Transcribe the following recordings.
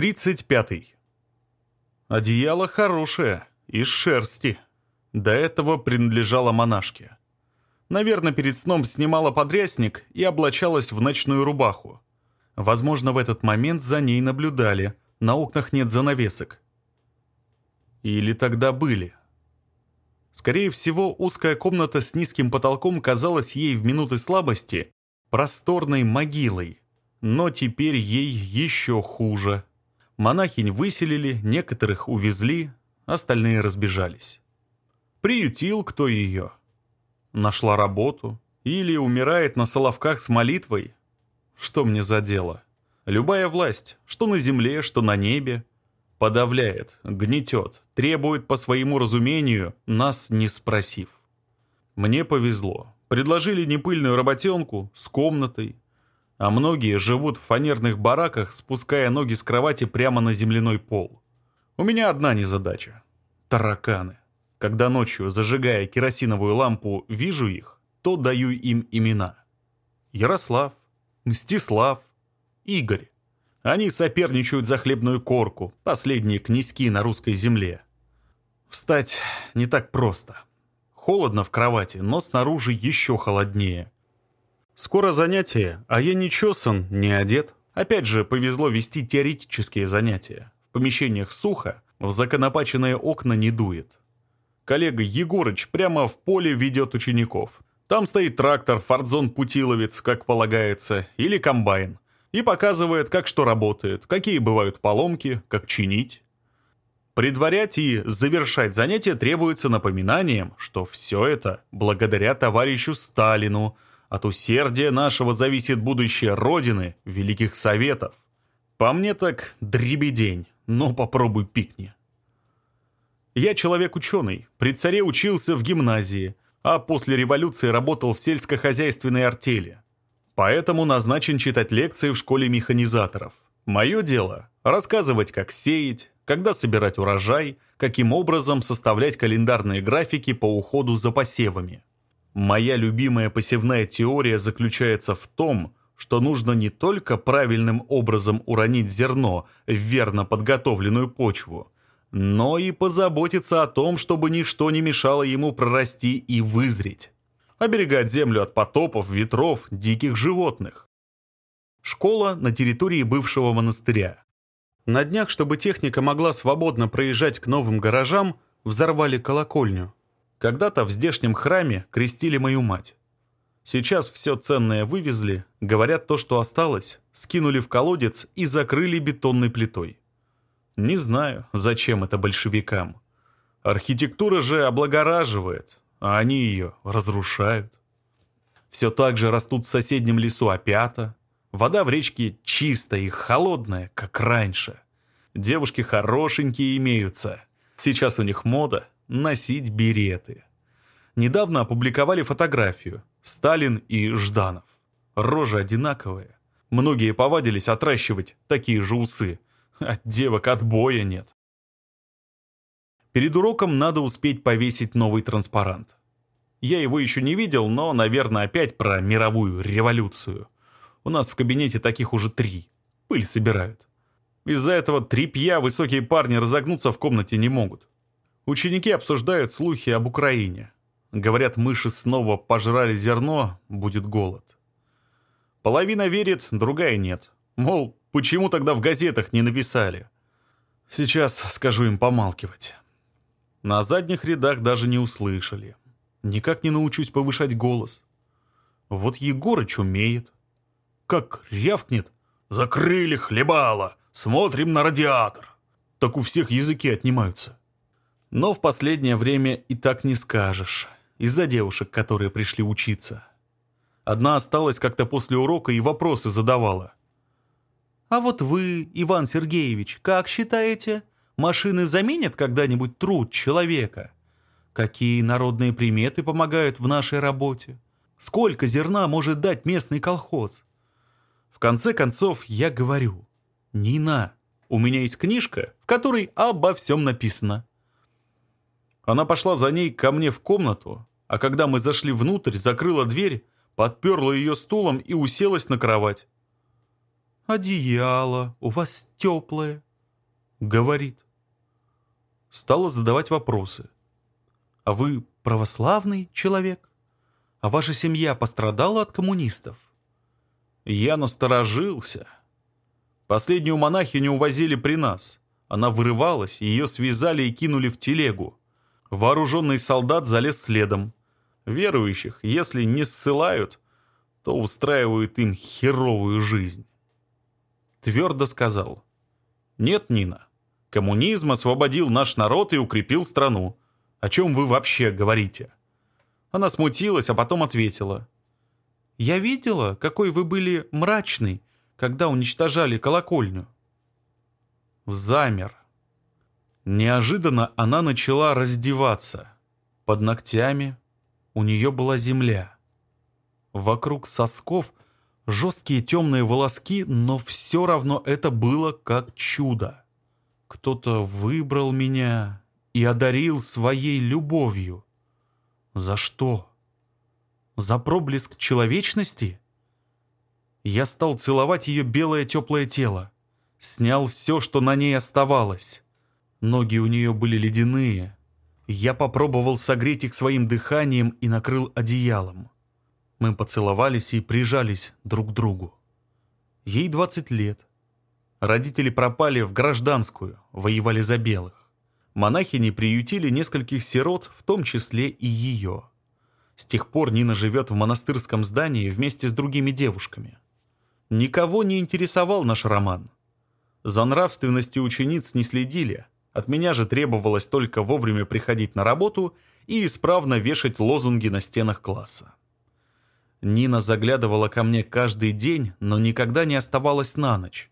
Тридцать пятый. Одеяло хорошее, из шерсти. До этого принадлежало монашке. Наверное, перед сном снимала подрясник и облачалась в ночную рубаху. Возможно, в этот момент за ней наблюдали. На окнах нет занавесок. Или тогда были. Скорее всего, узкая комната с низким потолком казалась ей в минуты слабости просторной могилой. Но теперь ей еще хуже. Монахинь выселили, некоторых увезли, остальные разбежались. Приютил кто ее. Нашла работу. Или умирает на соловках с молитвой. Что мне за дело? Любая власть, что на земле, что на небе, подавляет, гнетет, требует по своему разумению, нас не спросив. Мне повезло. Предложили непыльную работенку с комнатой, а многие живут в фанерных бараках, спуская ноги с кровати прямо на земляной пол. У меня одна незадача — тараканы. Когда ночью, зажигая керосиновую лампу, вижу их, то даю им имена. Ярослав, Мстислав, Игорь. Они соперничают за хлебную корку, последние князьки на русской земле. Встать не так просто. Холодно в кровати, но снаружи еще холоднее — Скоро занятие, а я не чесан, не одет. Опять же, повезло вести теоретические занятия. В помещениях сухо, в законопаченные окна не дует. Коллега Егорыч прямо в поле ведет учеников. Там стоит трактор, фордзон-путиловец, как полагается, или комбайн. И показывает, как что работает, какие бывают поломки, как чинить. Предварять и завершать занятия требуется напоминанием, что все это благодаря товарищу Сталину – от усердия нашего зависит будущее Родины, Великих Советов. По мне так дребедень, но попробуй пикни. Я человек-ученый, при царе учился в гимназии, а после революции работал в сельскохозяйственной артели. Поэтому назначен читать лекции в школе механизаторов. Мое дело – рассказывать, как сеять, когда собирать урожай, каким образом составлять календарные графики по уходу за посевами – Моя любимая посевная теория заключается в том, что нужно не только правильным образом уронить зерно в верно подготовленную почву, но и позаботиться о том, чтобы ничто не мешало ему прорасти и вызреть. Оберегать землю от потопов, ветров, диких животных. Школа на территории бывшего монастыря. На днях, чтобы техника могла свободно проезжать к новым гаражам, взорвали колокольню. Когда-то в здешнем храме крестили мою мать. Сейчас все ценное вывезли, говорят, то, что осталось, скинули в колодец и закрыли бетонной плитой. Не знаю, зачем это большевикам. Архитектура же облагораживает, а они ее разрушают. Все так же растут в соседнем лесу опята. Вода в речке чистая и холодная, как раньше. Девушки хорошенькие имеются. Сейчас у них мода — носить береты. Недавно опубликовали фотографию «Сталин и Жданов». Рожи одинаковые. Многие повадились отращивать такие же усы. От девок отбоя нет. Перед уроком надо успеть повесить новый транспарант. Я его еще не видел, но, наверное, опять про мировую революцию. У нас в кабинете таких уже три. Пыль собирают. Из-за этого трепья высокие парни разогнуться в комнате не могут. Ученики обсуждают слухи об Украине. Говорят, мыши снова пожрали зерно, будет голод. Половина верит, другая нет. Мол, почему тогда в газетах не написали? Сейчас скажу им помалкивать. На задних рядах даже не услышали. Никак не научусь повышать голос. Вот Егорыч умеет. Как рявкнет. Закрыли хлебало, смотрим на радиатор. Так у всех языки отнимаются. Но в последнее время и так не скажешь. Из-за девушек, которые пришли учиться. Одна осталась как-то после урока и вопросы задавала. «А вот вы, Иван Сергеевич, как считаете, машины заменят когда-нибудь труд человека? Какие народные приметы помогают в нашей работе? Сколько зерна может дать местный колхоз?» В конце концов, я говорю, «Нина, у меня есть книжка, в которой обо всем написано. Она пошла за ней ко мне в комнату, а когда мы зашли внутрь, закрыла дверь, подперла ее стулом и уселась на кровать. «Одеяло у вас теплое», — говорит. Стала задавать вопросы. «А вы православный человек? А ваша семья пострадала от коммунистов?» Я насторожился. Последнюю монахиню увозили при нас. Она вырывалась, ее связали и кинули в телегу. Вооруженный солдат залез следом. Верующих, если не ссылают, то устраивают им херовую жизнь. Твердо сказал. «Нет, Нина, коммунизм освободил наш народ и укрепил страну. О чем вы вообще говорите?» Она смутилась, а потом ответила. «Я видела, какой вы были мрачный, когда уничтожали колокольню». Замер Неожиданно она начала раздеваться. Под ногтями у нее была земля. Вокруг сосков жесткие темные волоски, но все равно это было как чудо. Кто-то выбрал меня и одарил своей любовью. За что? За проблеск человечности? Я стал целовать ее белое теплое тело. Снял все, что на ней оставалось. Ноги у нее были ледяные. Я попробовал согреть их своим дыханием и накрыл одеялом. Мы поцеловались и прижались друг к другу. Ей 20 лет. Родители пропали в гражданскую, воевали за белых. Монахини приютили нескольких сирот, в том числе и ее. С тех пор Нина живет в монастырском здании вместе с другими девушками. Никого не интересовал наш роман. За нравственностью учениц не следили, от меня же требовалось только вовремя приходить на работу и исправно вешать лозунги на стенах класса. Нина заглядывала ко мне каждый день, но никогда не оставалась на ночь.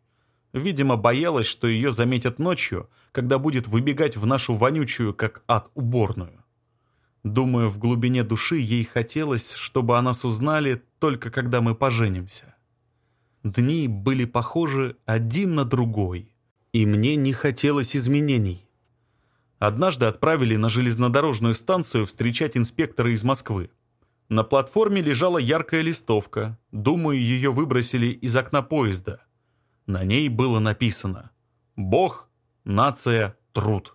Видимо, боялась, что ее заметят ночью, когда будет выбегать в нашу вонючую, как ад, уборную. Думаю, в глубине души ей хотелось, чтобы о нас узнали только когда мы поженимся. Дни были похожи один на другой — и мне не хотелось изменений. Однажды отправили на железнодорожную станцию встречать инспектора из Москвы. На платформе лежала яркая листовка. Думаю, ее выбросили из окна поезда. На ней было написано «Бог, нация, труд».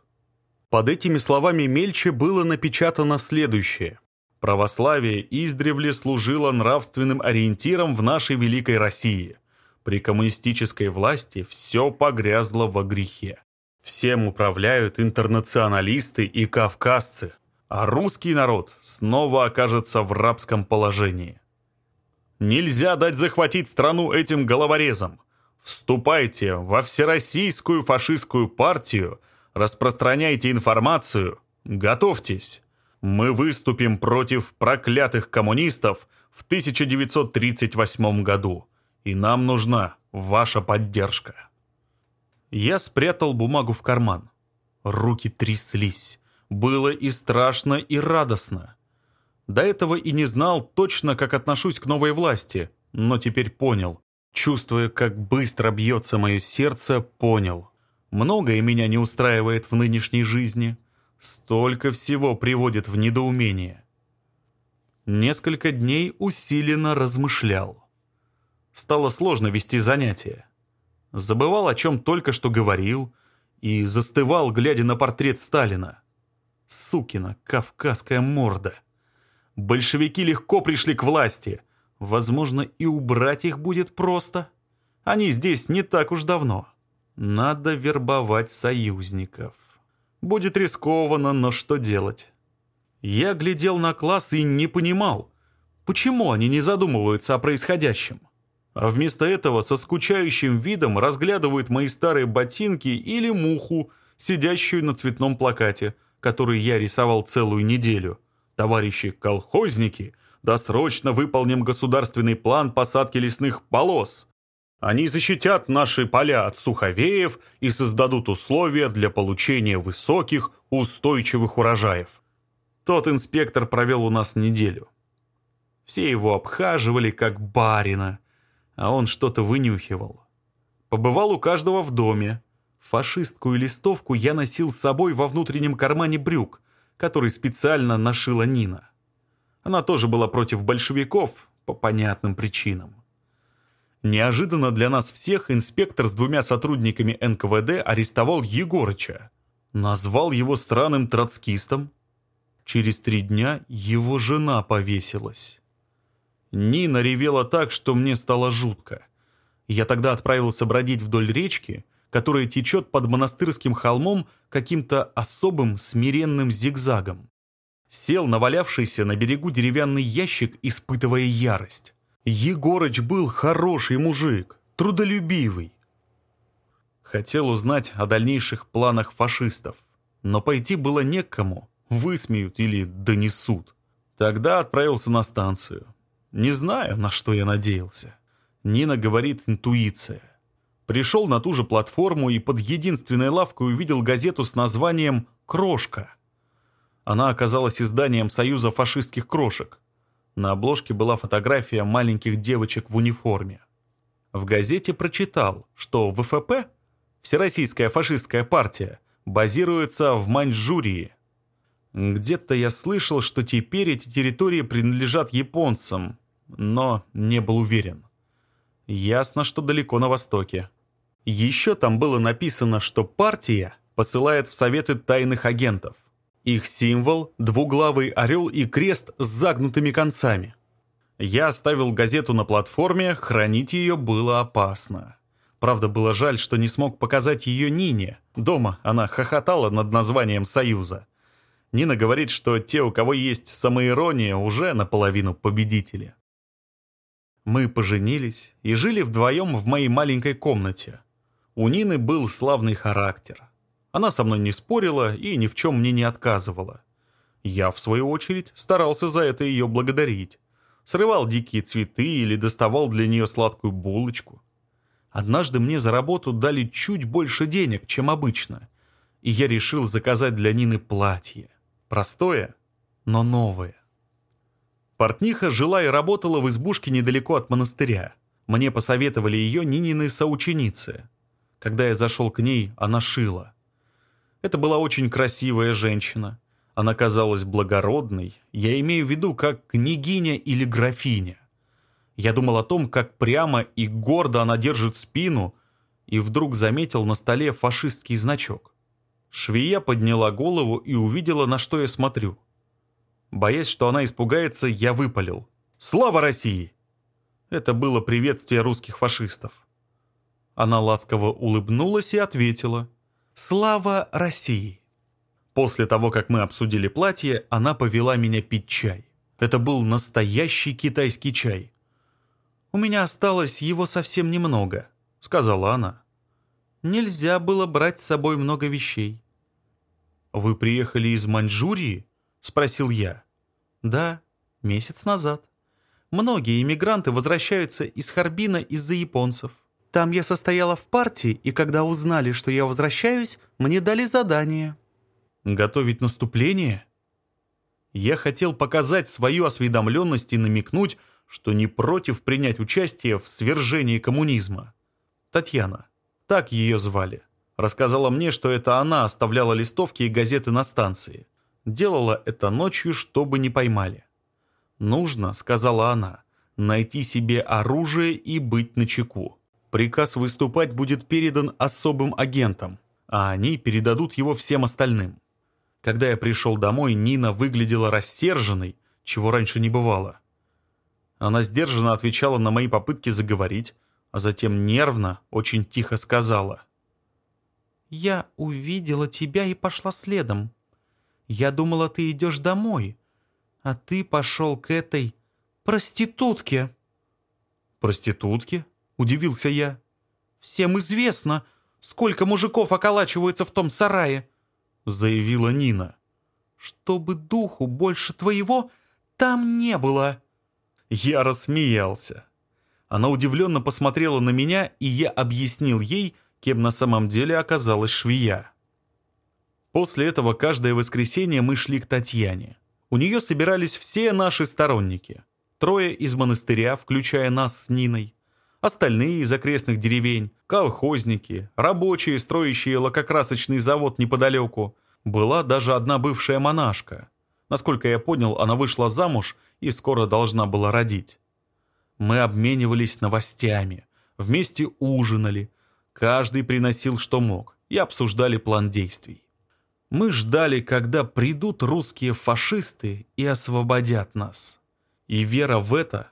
Под этими словами мельче было напечатано следующее. Православие издревле служило нравственным ориентиром в нашей великой России. При коммунистической власти все погрязло во грехе. Всем управляют интернационалисты и кавказцы, а русский народ снова окажется в рабском положении. Нельзя дать захватить страну этим головорезам. Вступайте во Всероссийскую фашистскую партию, распространяйте информацию, готовьтесь. Мы выступим против проклятых коммунистов в 1938 году и нам нужна ваша поддержка». Я спрятал бумагу в карман. Руки тряслись. Было и страшно, и радостно. До этого и не знал точно, как отношусь к новой власти, но теперь понял. Чувствуя, как быстро бьется мое сердце, понял. Многое меня не устраивает в нынешней жизни. Столько всего приводит в недоумение. Несколько дней усиленно размышлял стало сложно вести занятия. Забывал, о чем только что говорил, и застывал, глядя на портрет Сталина. Сукина кавказская морда. Большевики легко пришли к власти. Возможно, и убрать их будет просто. Они здесь не так уж давно. Надо вербовать союзников. Будет рискованно, но что делать? Я глядел на класс и не понимал, почему они не задумываются о происходящем а вместо этого со скучающим видом разглядывают мои старые ботинки или муху, сидящую на цветном плакате, который я рисовал целую неделю. «Товарищи-колхозники, досрочно выполним государственный план посадки лесных полос. Они защитят наши поля от суховеев и создадут условия для получения высоких, устойчивых урожаев». Тот инспектор провел у нас неделю. Все его обхаживали как барина – а он что-то вынюхивал. Побывал у каждого в доме. Фашистскую листовку я носил с собой во внутреннем кармане брюк, который специально нашила Нина. Она тоже была против большевиков по понятным причинам. Неожиданно для нас всех инспектор с двумя сотрудниками НКВД арестовал Егорыча. Назвал его странным троцкистом. Через три дня его жена повесилась. Нина ревела так, что мне стало жутко. Я тогда отправился бродить вдоль речки, которая течет под монастырским холмом каким-то особым смиренным зигзагом. Сел навалявшийся на берегу деревянный ящик, испытывая ярость. Егорыч был хороший мужик, трудолюбивый. Хотел узнать о дальнейших планах фашистов, но пойти было некому, высмеют или донесут. Тогда отправился на станцию. Не знаю, на что я надеялся. Нина говорит «интуиция». Пришел на ту же платформу и под единственной лавкой увидел газету с названием «Крошка». Она оказалась изданием Союза фашистских крошек. На обложке была фотография маленьких девочек в униформе. В газете прочитал, что ВФП, Всероссийская фашистская партия, базируется в Маньчжурии. Где-то я слышал, что теперь эти территории принадлежат японцам, но не был уверен. Ясно, что далеко на востоке. Еще там было написано, что партия посылает в советы тайных агентов. Их символ – двуглавый орел и крест с загнутыми концами. Я оставил газету на платформе, хранить ее было опасно. Правда, было жаль, что не смог показать ее Нине. Дома она хохотала над названием «Союза». Нина говорит, что те, у кого есть самоирония, уже наполовину победители. Мы поженились и жили вдвоем в моей маленькой комнате. У Нины был славный характер. Она со мной не спорила и ни в чем мне не отказывала. Я, в свою очередь, старался за это ее благодарить. Срывал дикие цветы или доставал для нее сладкую булочку. Однажды мне за работу дали чуть больше денег, чем обычно. И я решил заказать для Нины платье. Простое, но новое. Портниха жила и работала в избушке недалеко от монастыря. Мне посоветовали ее Нинины соученицы. Когда я зашел к ней, она шила. Это была очень красивая женщина. Она казалась благородной. Я имею в виду, как княгиня или графиня. Я думал о том, как прямо и гордо она держит спину, и вдруг заметил на столе фашистский значок. Швея подняла голову и увидела, на что я смотрю. Боясь, что она испугается, я выпалил. «Слава России!» Это было приветствие русских фашистов. Она ласково улыбнулась и ответила. «Слава России!» После того, как мы обсудили платье, она повела меня пить чай. Это был настоящий китайский чай. «У меня осталось его совсем немного», — сказала она. «Нельзя было брать с собой много вещей». «Вы приехали из Маньчжурии?» — спросил я. «Да, месяц назад. Многие иммигранты возвращаются из Харбина из-за японцев. Там я состояла в партии, и когда узнали, что я возвращаюсь, мне дали задание». «Готовить наступление?» Я хотел показать свою осведомленность и намекнуть, что не против принять участие в свержении коммунизма. Татьяна, так ее звали, рассказала мне, что это она оставляла листовки и газеты на станции. Делала это ночью, чтобы не поймали. «Нужно», — сказала она, — «найти себе оружие и быть начеку. Приказ выступать будет передан особым агентам, а они передадут его всем остальным». Когда я пришел домой, Нина выглядела рассерженной, чего раньше не бывало. Она сдержанно отвечала на мои попытки заговорить, а затем нервно, очень тихо сказала. «Я увидела тебя и пошла следом. Я думала, ты идешь домой, а ты пошел к этой проститутке». «Проститутке?» — удивился я. «Всем известно, сколько мужиков околачивается в том сарае», — заявила Нина. «Чтобы духу больше твоего там не было». Я рассмеялся. Она удивленно посмотрела на меня, и я объяснил ей, кем на самом деле оказалась швея. После этого каждое воскресенье мы шли к Татьяне. У нее собирались все наши сторонники. Трое из монастыря, включая нас с Ниной. Остальные из окрестных деревень, колхозники, рабочие, строящие лакокрасочный завод неподалеку. Была даже одна бывшая монашка. Насколько я понял, она вышла замуж и скоро должна была родить. Мы обменивались новостями, вместе ужинали. Каждый приносил, что мог, и обсуждали план действий. Мы ждали, когда придут русские фашисты и освободят нас. И вера в это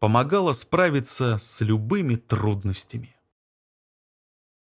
помогала справиться с любыми трудностями.